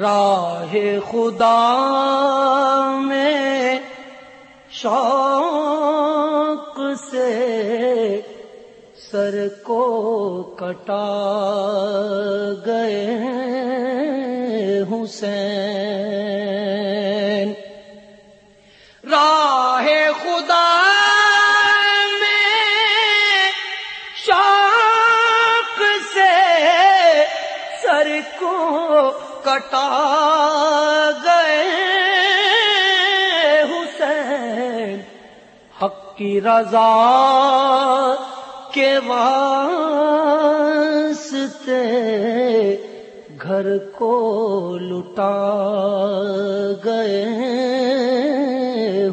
راہ خدا میں شوق سے سر کو کٹا گئے حسین کٹا گئے حسین، حق کی رضا کے واسطے گھر کو لٹا گئے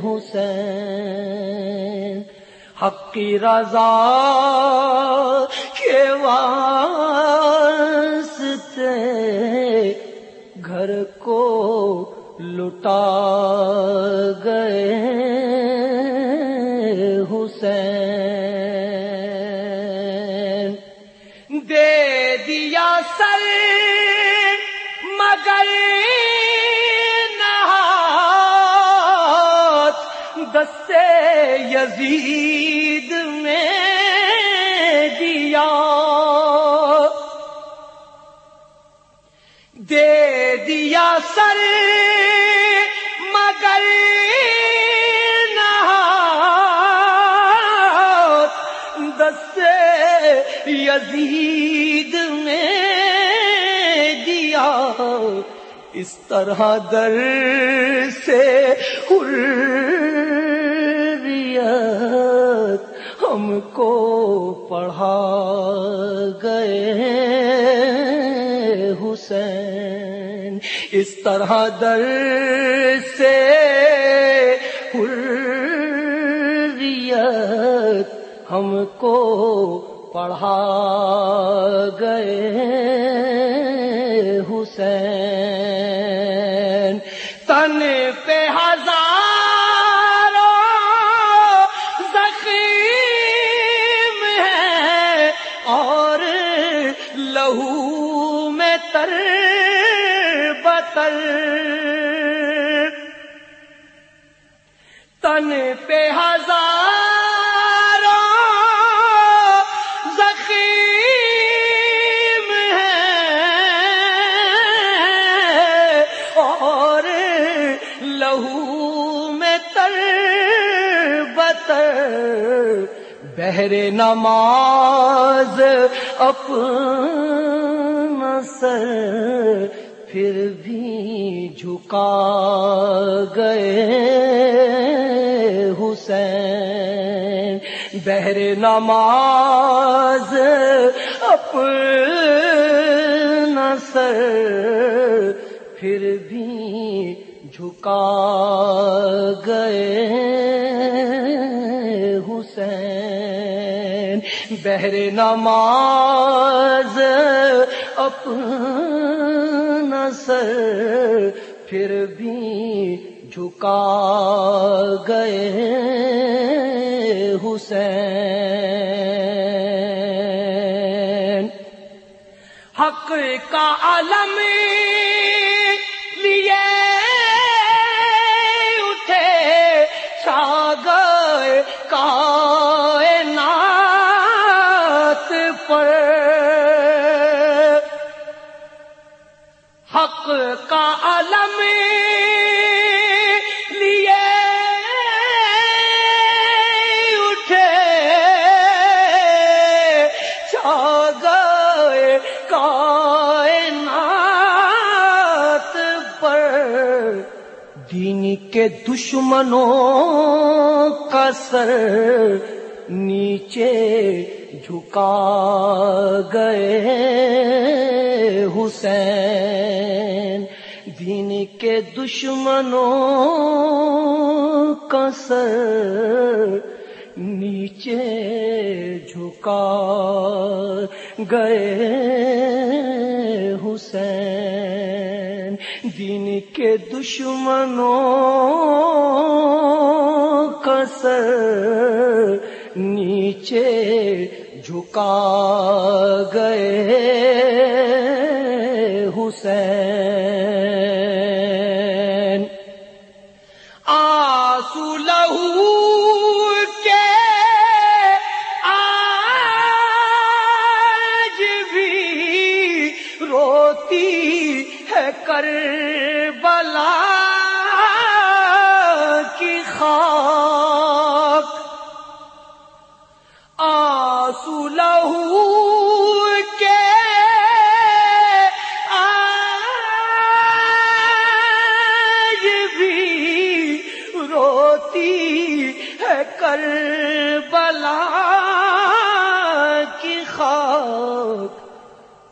حسین، حق کی رضا کے واسطے گھر کو لٹا گئے حسین۔ دے دیا سر مگر نہات دسے یزید۔ سر مگر دس یزید میں دیا۔ اس طرح در سے ہر اس طرح در سے حریت ہم کو پڑھا گئے حسین تن پہ ہزار تن پہ ہزاروں زخیم ہے اور لہو میں تر بتر بہر نماز اپنا سر پھر بھی جھکا گئے حسین، بہر نماز اپنا سر پھر بھی جھکا گئے۔ حسین، بہر نماز اپنا سر پھر بھی جھکا گئے۔ حق کا عالم لیے اٹھے ساگر کا کے دشمنوں کا سر نیچے جھکا گئے حسین۔ دین کے دشمنوں کا سر نیچے جھکا گئے دین کے دشمنوں کا سر نیچے جھکا گئے۔ کر بلا کی خاک آسو لہو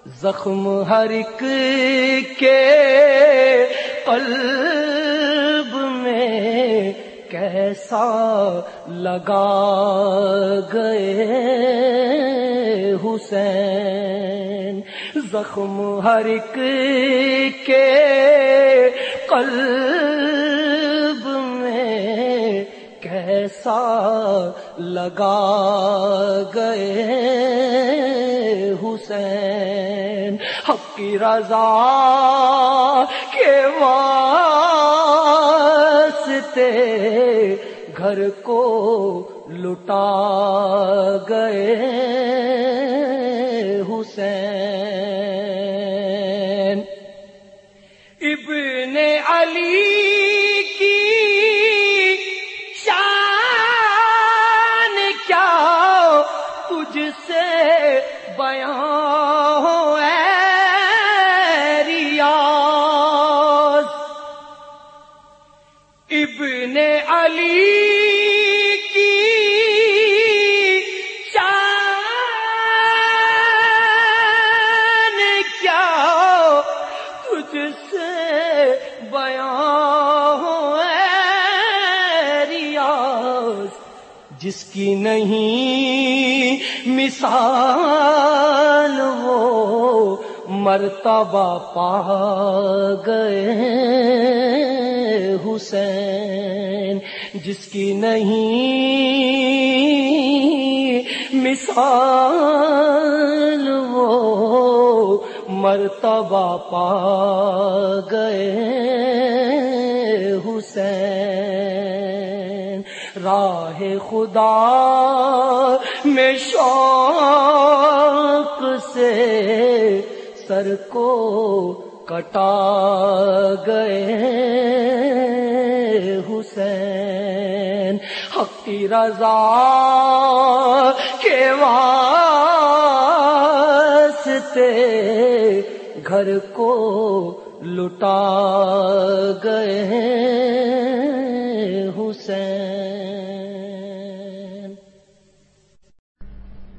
زخم ہر ایک کے قلب میں کیسا لگا گئے حسین زخم ہر ایک کے قلب میں کیسا لگا گئے حسین کی رضا کے واسطے گھر کو لٹا گئے حسین۔ ابن علی کی شان کیا تجھ سے بیان جس کی نہیں مثال وہ مرتبہ پا گئے حسین جس کی نہیں مثال وہ مرتبہ پا گئے حسین راہ خدا میں شوق سے سر کو کٹا گئے حسین، حق کی رضا کے واسطے گھر کو لٹا گئے حسین۔